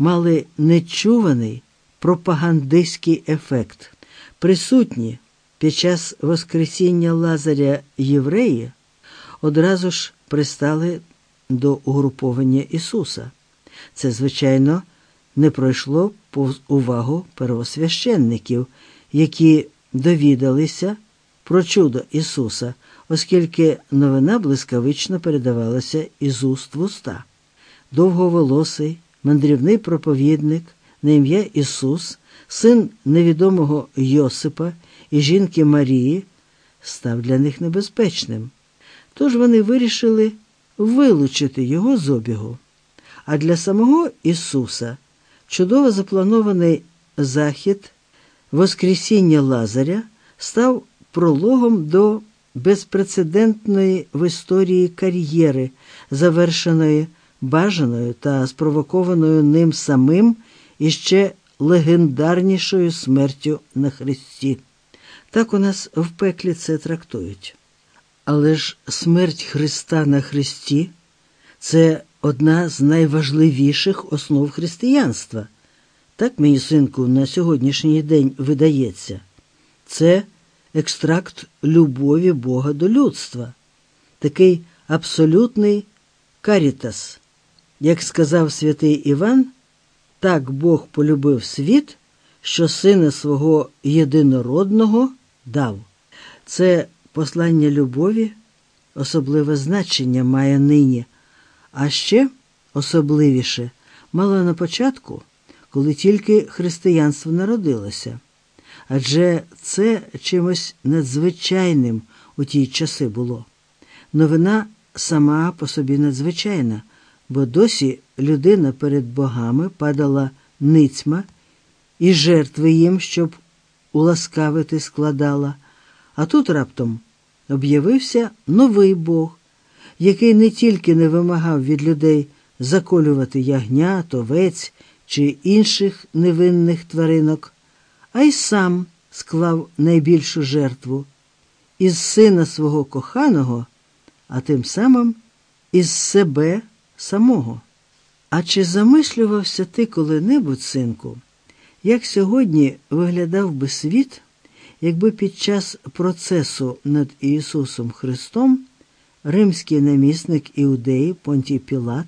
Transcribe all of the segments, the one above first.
мали нечуваний пропагандистський ефект. Присутні під час Воскресіння Лазаря євреї одразу ж пристали до угруповання Ісуса. Це, звичайно, не пройшло повз увагу первосвященників, які довідалися про чудо Ісуса, оскільки новина блискавично передавалася із уст в уста. Довговолосий, мандрівний проповідник на ім'я Ісус, син невідомого Йосипа і жінки Марії, став для них небезпечним. Тож вони вирішили вилучити його з обігу. А для самого Ісуса чудово запланований захід Воскресіння Лазаря став прологом до безпрецедентної в історії кар'єри, завершеної бажаною та спровокованою ним самим і ще легендарнішою смертю на Христі. Так у нас в пеклі це трактують. Але ж смерть Христа на Христі це одна з найважливіших основ християнства. Так мені, синку, на сьогоднішній день видається. Це екстракт любові Бога до людства, такий абсолютний карітас. Як сказав святий Іван, так Бог полюбив світ, що сина свого єдинородного дав. Це послання любові особливе значення має нині, а ще особливіше мало на початку, коли тільки християнство народилося. Адже це чимось надзвичайним у ті часи було. Новина сама по собі надзвичайна, бо досі людина перед богами падала ницьма і жертви їм, щоб уласкавити складала. А тут раптом об'явився новий Бог, який не тільки не вимагав від людей заколювати ягнят, овець чи інших невинних тваринок, а й сам склав найбільшу жертву із сина свого коханого, а тим самим із себе самого. А чи замислювався ти коли-небудь, синку, як сьогодні виглядав би світ? якби під час процесу над Ісусом Христом римський намісник Іудеї Понтій Пілат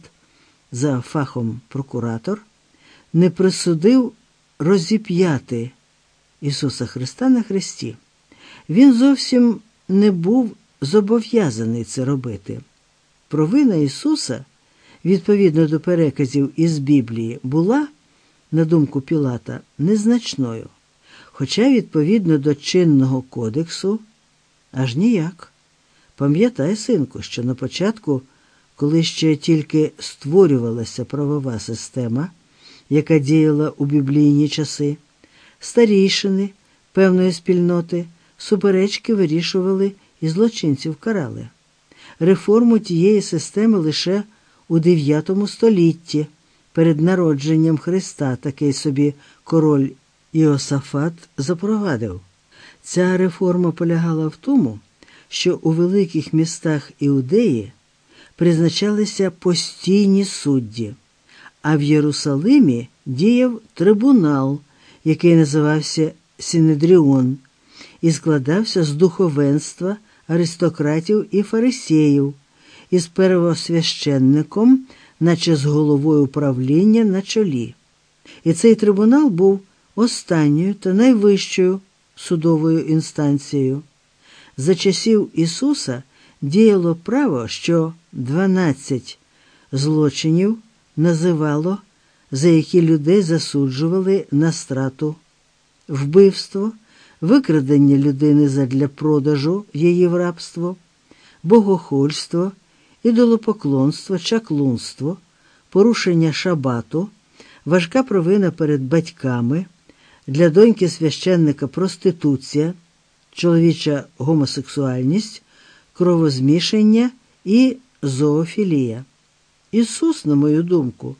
за фахом прокуратор не присудив розіп'яти Ісуса Христа на Христі. Він зовсім не був зобов'язаний це робити. Провина Ісуса, відповідно до переказів із Біблії, була, на думку Пілата, незначною. Хоча, відповідно до чинного кодексу, аж ніяк. Пам'ятай, синку, що на початку, коли ще тільки створювалася правова система, яка діяла у біблійні часи, старійшини певної спільноти суперечки вирішували і злочинців карали. Реформу тієї системи лише у IX столітті, перед народженням Христа, такий собі король Іосафат запровадив. Ця реформа полягала в тому, що у великих містах Іудеї призначалися постійні судді, а в Єрусалимі діяв трибунал, який називався Синедріон, і складався з духовенства, аристократів і фарисеїв, із первосвященником, наче з головою правління на чолі. І цей трибунал був останньою та найвищою судовою інстанцією. За часів Ісуса діяло право, що 12 злочинів називало, за які людей засуджували на страту, вбивство, викрадення людини задля продажу її в рабство, богохульство, ідолопоклонство, чаклунство, порушення шабату, важка провина перед батьками для доньки священника проституція, чоловіча гомосексуальність, кровозмішання і зоофілія. Ісус, на мою думку,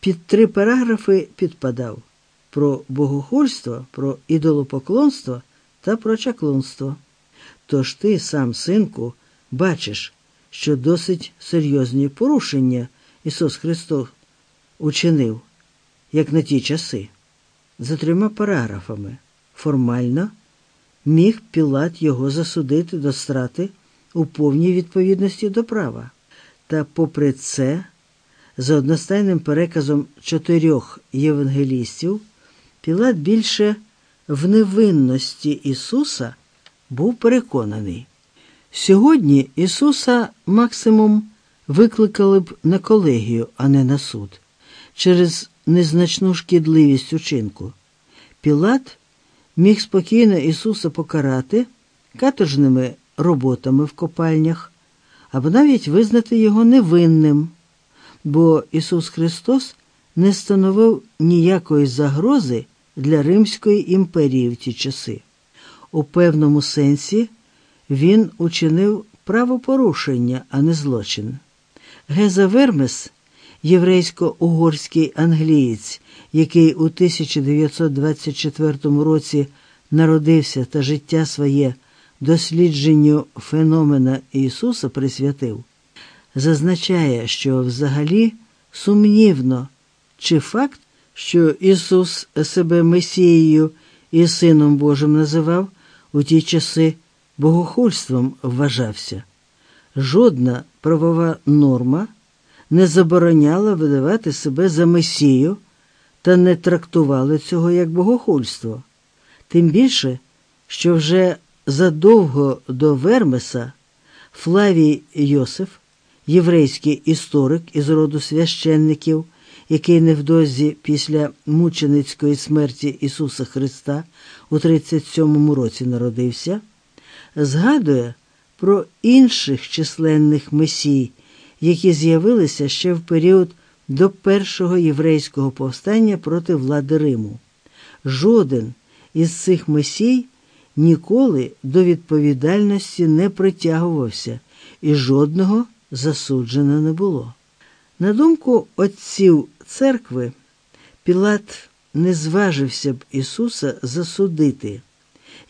під три параграфи підпадав про богохульство, про ідолопоклонство та про чаклунство. Тож ти, сам, синку, бачиш, що досить серйозні порушення Ісус Христос учинив. як на ті часи. За трьома параграфами формально міг Пілат його засудити до страти у повній відповідності до права. Та, попри це, за одностайним переказом чотирьох євангелістів, Пілат більше в невинності Ісуса був переконаний. Сьогодні Ісуса максимум викликали б на колегію, а не на суд, через незначну шкідливість учинку. Пілат міг спокійно Ісуса покарати каторжними роботами в копальнях або навіть визнати його невинним, бо Ісус Христос не становив ніякої загрози для Римської імперії в ті часи. У певному сенсі він учинив правопорушення, а не злочин. Геза Вермес, єврейсько-угорський англієць, який у 1924 році народився та життя своє дослідженню феномена Ісуса присвятив, зазначає, що взагалі сумнівно, чи факт, що Ісус себе Месією і Сином Божим називав, у ті часи богохульством вважався. Жодна правова норма не забороняла видавати себе за Месію та не трактували цього як богохульство. Тим більше, що вже задовго до Вермеса Флавій Йосиф, єврейський історик із роду священників, який невдовзі після мученицької смерті Ісуса Христа у 37 році народився, згадує про інших численних месій, які з'явилися ще в період до першого єврейського повстання проти влади Риму. Жоден із цих месій ніколи до відповідальності не притягувався і жодного засуджено не було. На думку отців церкви, Пілат не зважився б Ісуса засудити,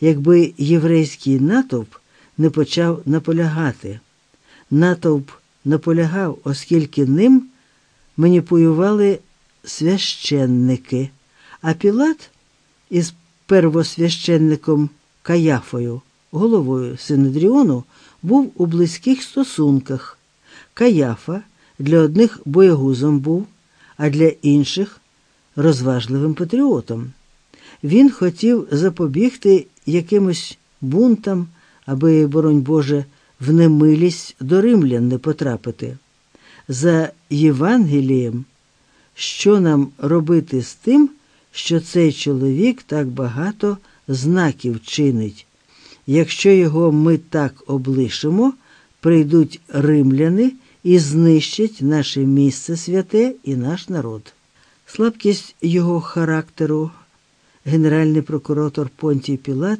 якби єврейський натовп не почав наполягати. Натовп наполягав, оскільки ним маніпулювали священники, а Пілат із первосвященником Каяфою, головою Синедріону, був у близьких стосунках. Каяфа для одних боягузом був, а для інших розважливим патріотом. Він хотів запобігти якимось бунтам, аби, боронь Боже, в немилість до римлян не потрапити. За Євангелієм, що нам робити з тим, що цей чоловік так багато знаків чинить? Якщо його ми так облишимо, прийдуть римляни і знищать наше місце святе і наш народ. Слабкість його характеру генеральний прокуратор Понтій Пілат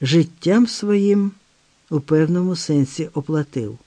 життям своїм у певному сенсі оплатив.